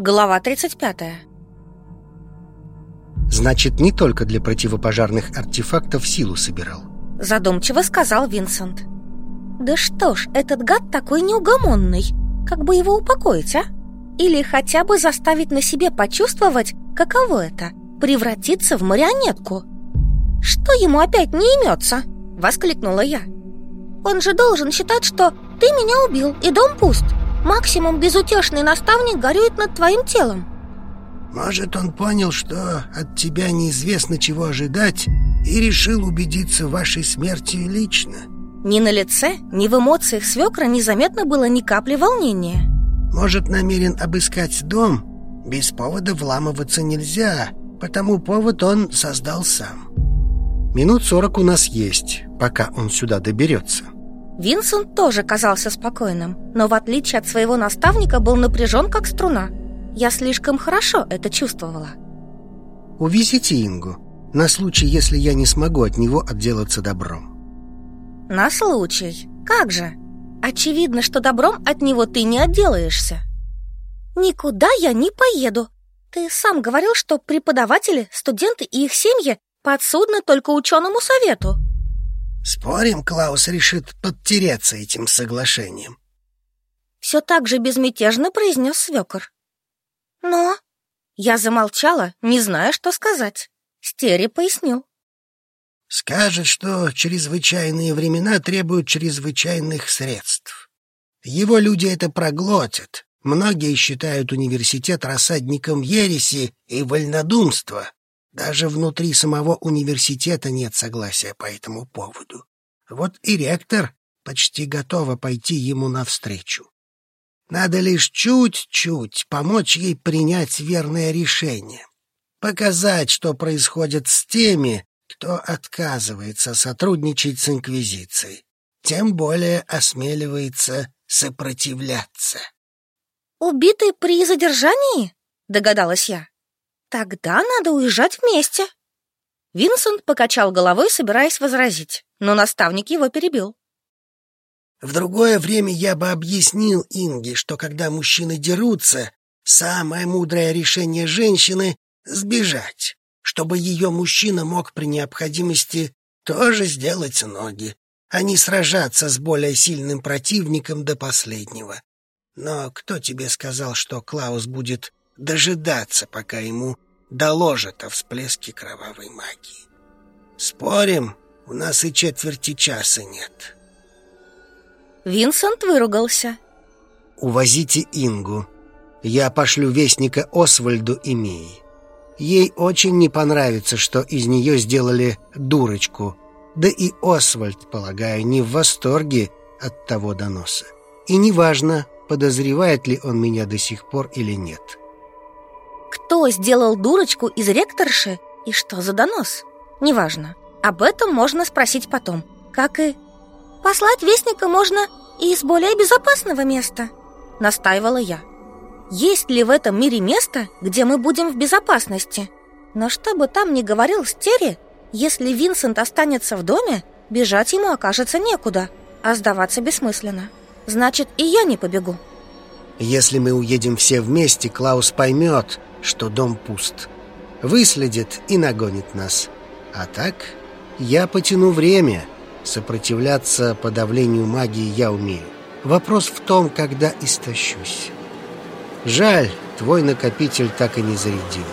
Глава 35 Значит, не только для противопожарных артефактов силу собирал. Задумчиво сказал Винсент. Да что ж, этот гад такой неугомонный. Как бы его упокоить, а? Или хотя бы заставить на себе почувствовать, каково это Превратиться в марионетку? Что ему опять не имется? Воскликнула я. Он же должен считать, что ты меня убил и дом пуст Максимум безутешный наставник горюет над твоим телом. Может, он понял, что от тебя неизвестно чего ожидать И решил убедиться в вашей смерти лично. Ни на лице, ни в эмоциях свекра незаметно было ни капли волнения. Может, намерен обыскать дом? Без повода вламываться нельзя Потому повод он создал сам. Минут сорок у нас есть, пока он сюда доберется Винсент тоже казался спокойным, но в отличие от своего наставника был напряжен как струна. Я слишком хорошо это чувствовала. Увезите Ингу, на случай, если я не смогу от него отделаться добром. На случай? Как же? Очевидно, что добром от него ты не отделаешься. Никуда я не поеду. Ты сам говорил, что преподаватели, студенты и их семьи подсудны только ученому совету. Спорим, Клаус решит подтереться этим соглашением? Все так же безмятежно произнес свекор. Но... Я замолчала, не зная, что сказать. Стери пояснил. Скажет, что чрезвычайные времена требуют чрезвычайных средств. Его люди это проглотят. Многие считают университет рассадником ереси и вольнодумства. Даже внутри самого университета нет согласия по этому поводу. Вот и ректор почти готова пойти ему навстречу. Надо лишь чуть-чуть помочь ей принять верное решение. Показать, что происходит с теми, кто отказывается сотрудничать с Инквизицией. Тем более осмеливается сопротивляться. «Убитый при задержании?» — догадалась я. Тогда надо уезжать вместе. Винсент покачал головой, собираясь возразить, но наставник его перебил. В другое время я бы объяснил Инге, что когда мужчины дерутся, самое мудрое решение женщины — сбежать, чтобы ее мужчина мог при необходимости тоже сделать ноги, а не сражаться с более сильным противником до последнего. Но кто тебе сказал, что Клаус будет дожидаться, пока ему доложат о всплеске кровавой магии. Спорим, у нас и четверти часа нет. Винсент выругался. Увозите Ингу. Я пошлю вестника Освальду и Мии. Ей очень не понравится, что из нее сделали дурочку. Да и Освальд, полагаю, не в восторге от того доноса. И неважно, подозревает ли он меня до сих пор или нет. Кто сделал дурочку из ректорши и что за донос? Неважно. Об этом можно спросить потом. Как и... Послать вестника можно и из более безопасного места, настаивала я. Есть ли в этом мире место, где мы будем в безопасности? Но что бы там ни говорил Стери, если Винсент останется в доме, бежать ему окажется некуда, а сдаваться бессмысленно. Значит, и я не побегу. Если мы уедем все вместе, Клаус поймет, что дом пуст. Выследит и нагонит нас. А так я потяну время. Сопротивляться подавлению магии я умею. Вопрос в том, когда истощусь. Жаль, твой накопитель так и не зарядил.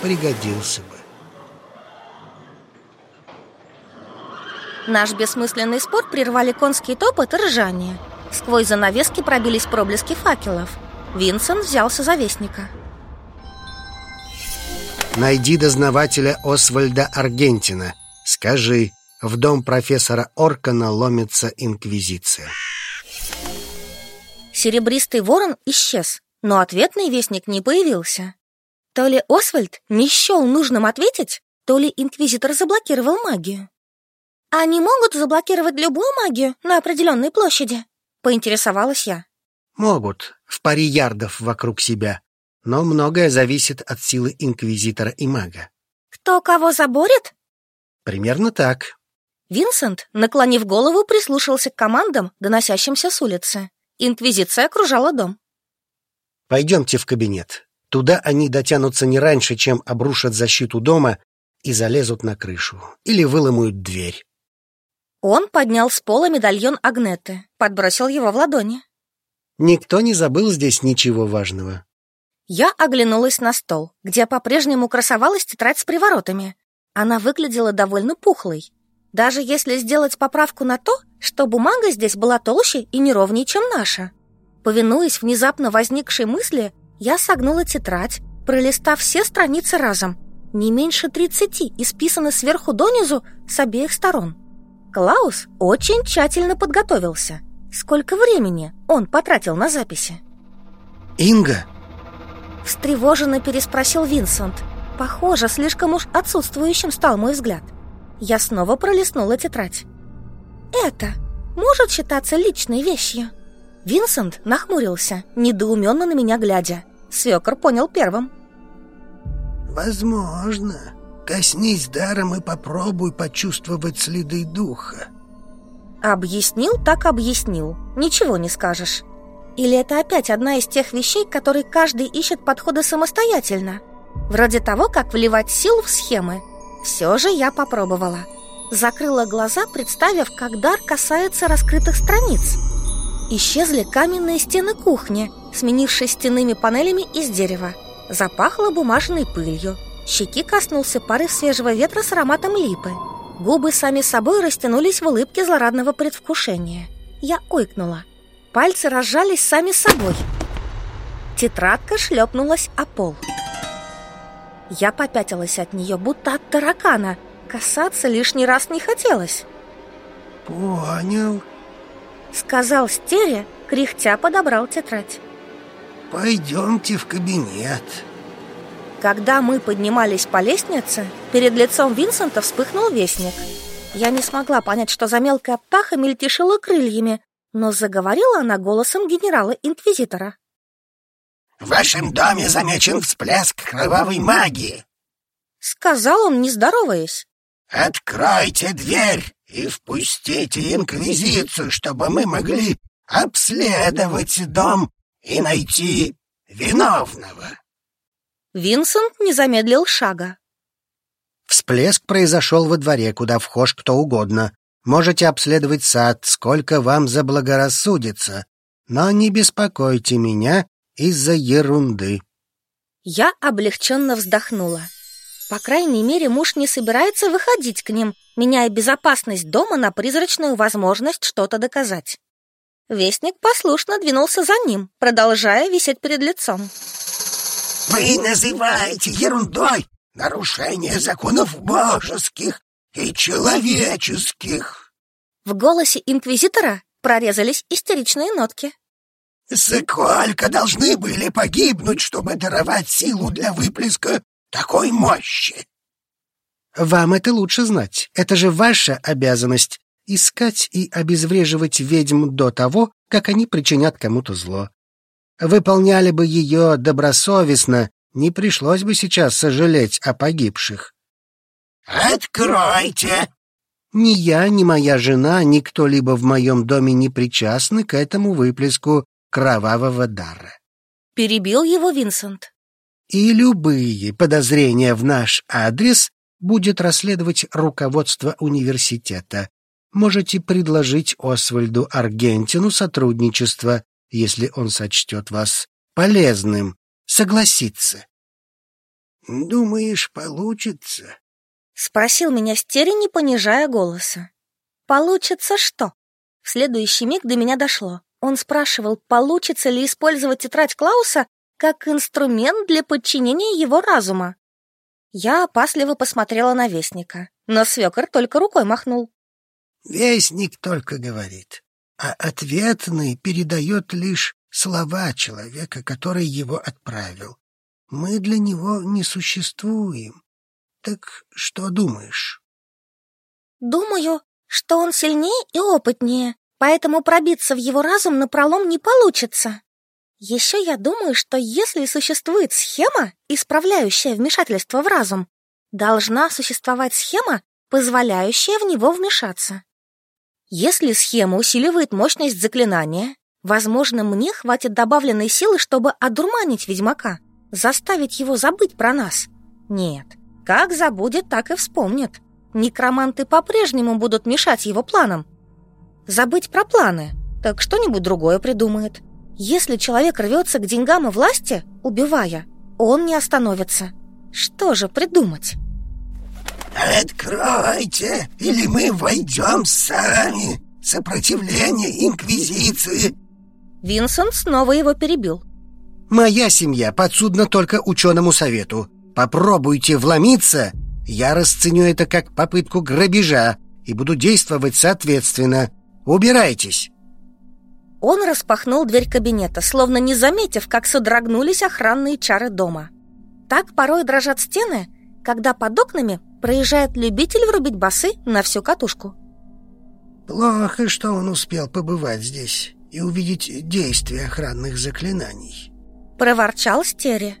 Пригодился бы. Наш бессмысленный спор прервали конский топот и ржание. Сквозь занавески пробились проблески факелов. Винсент взялся за вестника. Найди дознавателя Освальда Аргентина. Скажи, в дом профессора Оркана ломится инквизиция. Серебристый ворон исчез, но ответный вестник не появился. То ли Освальд не счел нужным ответить, то ли инквизитор заблокировал магию. «Они могут заблокировать любую магию на определенной площади?» — поинтересовалась я. «Могут, в паре ярдов вокруг себя но многое зависит от силы инквизитора и мага. Кто кого заборет? Примерно так. Винсент, наклонив голову, прислушался к командам, доносящимся с улицы. Инквизиция окружала дом. Пойдемте в кабинет. Туда они дотянутся не раньше, чем обрушат защиту дома и залезут на крышу или выломают дверь. Он поднял с пола медальон Агнеты, подбросил его в ладони. Никто не забыл здесь ничего важного. Я оглянулась на стол, где по-прежнему красовалась тетрадь с приворотами. Она выглядела довольно пухлой. Даже если сделать поправку на то, что бумага здесь была толще и неровнее, чем наша. Повинуясь внезапно возникшей мысли, я согнула тетрадь, пролистав все страницы разом. Не меньше тридцати, исписаны сверху донизу с обеих сторон. Клаус очень тщательно подготовился. Сколько времени он потратил на записи? «Инга!» Встревоженно переспросил Винсент. Похоже, слишком уж отсутствующим стал мой взгляд. Я снова пролистнула тетрадь. «Это может считаться личной вещью?» Винсент нахмурился, недоуменно на меня глядя. Свекор понял первым. «Возможно», Коснись даром и попробуй почувствовать следы духа. Объяснил, так объяснил. Ничего не скажешь. Или это опять одна из тех вещей, которые каждый ищет подходы самостоятельно? Вроде того, как вливать силу в схемы. Все же я попробовала. Закрыла глаза, представив, как дар касается раскрытых страниц. Исчезли каменные стены кухни, сменившись стенными панелями из дерева. Запахло бумажной пылью. Щеки коснулся порыв свежего ветра с ароматом липы. Губы сами собой растянулись в улыбке злорадного предвкушения. Я ойкнула. Пальцы разжались сами собой. Тетрадка шлепнулась о пол. Я попятилась от нее, будто от таракана. Касаться лишний раз не хотелось. «Понял», — сказал Стере, кряхтя подобрал тетрадь. «Пойдемте в кабинет». Когда мы поднимались по лестнице, перед лицом Винсента вспыхнул вестник. Я не смогла понять, что за мелкая птаха мельтешила крыльями, но заговорила она голосом генерала-инквизитора. «В вашем доме замечен всплеск кровавой магии!» Сказал он, не здороваясь. «Откройте дверь и впустите инквизицию, чтобы мы могли обследовать дом и найти виновного!» Винсент не замедлил шага. Всплеск произошел во дворе, куда вхож кто угодно. Можете обследовать сад, сколько вам заблагорассудится, но не беспокойте меня из-за ерунды. Я облегченно вздохнула. По крайней мере, муж не собирается выходить к ним, меняя безопасность дома на призрачную возможность что-то доказать. Вестник послушно двинулся за ним, продолжая висеть перед лицом. Вы называете ерундой нарушение законов божеских и человеческих. В голосе инквизитора прорезались истеричные нотки. Сколько должны были погибнуть, чтобы даровать силу для выплеска такой мощи? Вам это лучше знать. Это же ваша обязанность — искать и обезвреживать ведьм до того, как они причинят кому-то зло. Выполняли бы ее добросовестно, не пришлось бы сейчас сожалеть о погибших. «Откройте!» Ни я, ни моя жена, ни кто-либо в моем доме не причастны к этому выплеску кровавого дара. Перебил его Винсент. И любые подозрения в наш адрес будет расследовать руководство университета. Можете предложить Освальду Аргентину сотрудничество если он сочтет вас полезным, согласиться. «Думаешь, получится?» — спросил меня Стери, не понижая голоса. «Получится что?» В следующий миг до меня дошло. Он спрашивал, получится ли использовать тетрадь Клауса как инструмент для подчинения его разума. Я опасливо посмотрела на Вестника, но свекор только рукой махнул. «Вестник только говорит а ответный передает лишь слова человека, который его отправил. Мы для него не существуем. Так что думаешь? Думаю, что он сильнее и опытнее, поэтому пробиться в его разум напролом не получится. Еще я думаю, что если существует схема, исправляющая вмешательство в разум, должна существовать схема, позволяющая в него вмешаться. Если схема усиливает мощность заклинания, возможно, мне хватит добавленной силы, чтобы одурманить ведьмака. Заставить его забыть про нас? Нет, как забудет, так и вспомнит. Некроманты по-прежнему будут мешать его планам. Забыть про планы, так что-нибудь другое придумает. Если человек рвется к деньгам и власти, убивая, он не остановится. Что же придумать? «Откройте, или мы войдем сами! Сопротивление Инквизиции!» Винсент снова его перебил. «Моя семья подсудна только ученому совету. Попробуйте вломиться, я расценю это как попытку грабежа и буду действовать соответственно. Убирайтесь!» Он распахнул дверь кабинета, словно не заметив, как содрогнулись охранные чары дома. Так порой дрожат стены, когда под окнами проезжает любитель врубить басы на всю катушку. Плохо, что он успел побывать здесь и увидеть действие охранных заклинаний. Проворчал Стери.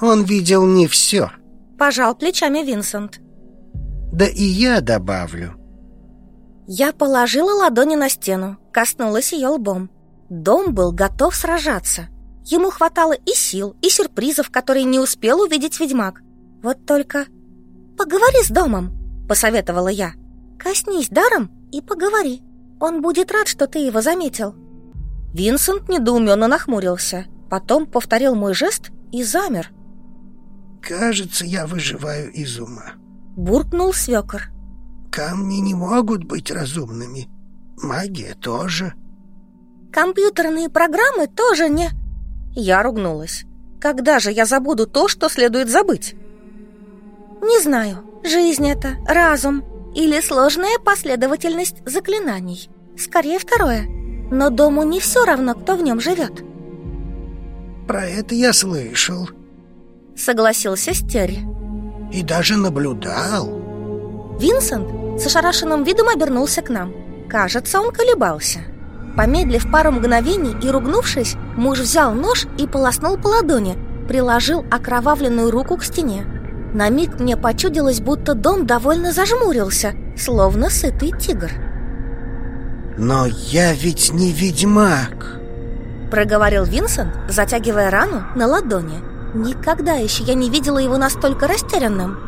Он видел не все. Пожал плечами Винсент. Да и я добавлю. Я положила ладони на стену, коснулась ее лбом. Дом был готов сражаться. Ему хватало и сил, и сюрпризов, которые не успел увидеть ведьмак. Вот только... «Поговори с домом», — посоветовала я. «Коснись даром и поговори. Он будет рад, что ты его заметил». Винсент недоуменно нахмурился, потом повторил мой жест и замер. «Кажется, я выживаю из ума», — буркнул свекор. «Камни не могут быть разумными. Магия тоже». «Компьютерные программы тоже не...» Я ругнулась. «Когда же я забуду то, что следует забыть?» «Не знаю, жизнь это, разум или сложная последовательность заклинаний. Скорее второе. Но дому не все равно, кто в нем живет». «Про это я слышал», — согласился Стерри. «И даже наблюдал». Винсент с ошарашенным видом обернулся к нам. Кажется, он колебался. Помедлив пару мгновений и ругнувшись, муж взял нож и полоснул по ладони, приложил окровавленную руку к стене. На миг мне почудилось, будто дом довольно зажмурился, словно сытый тигр. «Но я ведь не ведьмак!» Проговорил Винсент, затягивая рану на ладони. Никогда еще я не видела его настолько растерянным.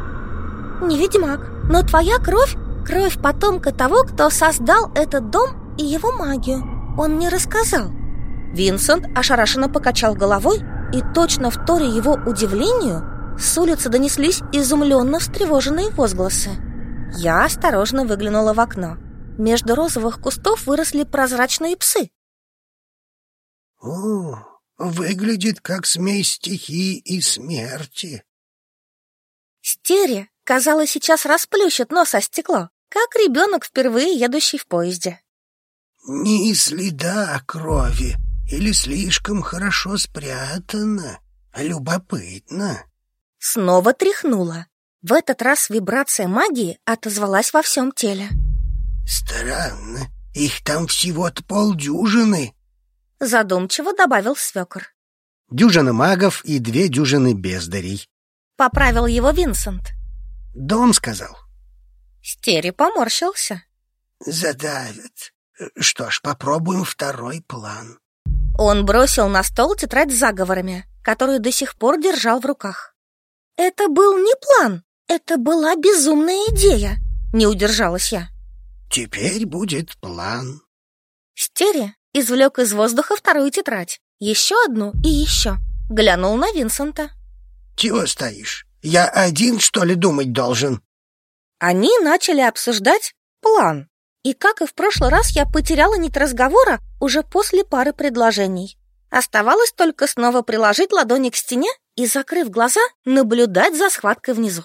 «Не ведьмак, но твоя кровь — кровь потомка того, кто создал этот дом и его магию. Он мне рассказал». Винсент ошарашенно покачал головой и, точно вторя его удивлению, с улицы донеслись изумленно встревоженные возгласы. Я осторожно выглянула в окно. Между розовых кустов выросли прозрачные псы. «О, выглядит как смесь стихии и смерти». Стери, казалось, сейчас расплющит нос о стекло, как ребенок, впервые едущий в поезде. «Ни следа крови или слишком хорошо спрятано. Любопытно». Снова тряхнула. В этот раз вибрация магии отозвалась во всем теле. «Странно, их там всего-то полдюжины», — задумчиво добавил свекор. «Дюжина магов и две дюжины бездарей», — поправил его Винсент. «Дом сказал». Стери поморщился. «Задавят. Что ж, попробуем второй план». Он бросил на стол тетрадь с заговорами, которую до сих пор держал в руках. Это был не план, это была безумная идея, не удержалась я. Теперь будет план. Стери извлек из воздуха вторую тетрадь, еще одну и еще. Глянул на Винсента. Чего стоишь? Я один, что ли, думать должен? Они начали обсуждать план. И как и в прошлый раз, я потеряла нить разговора уже после пары предложений. Оставалось только снова приложить ладони к стене и, закрыв глаза, наблюдать за схваткой внизу.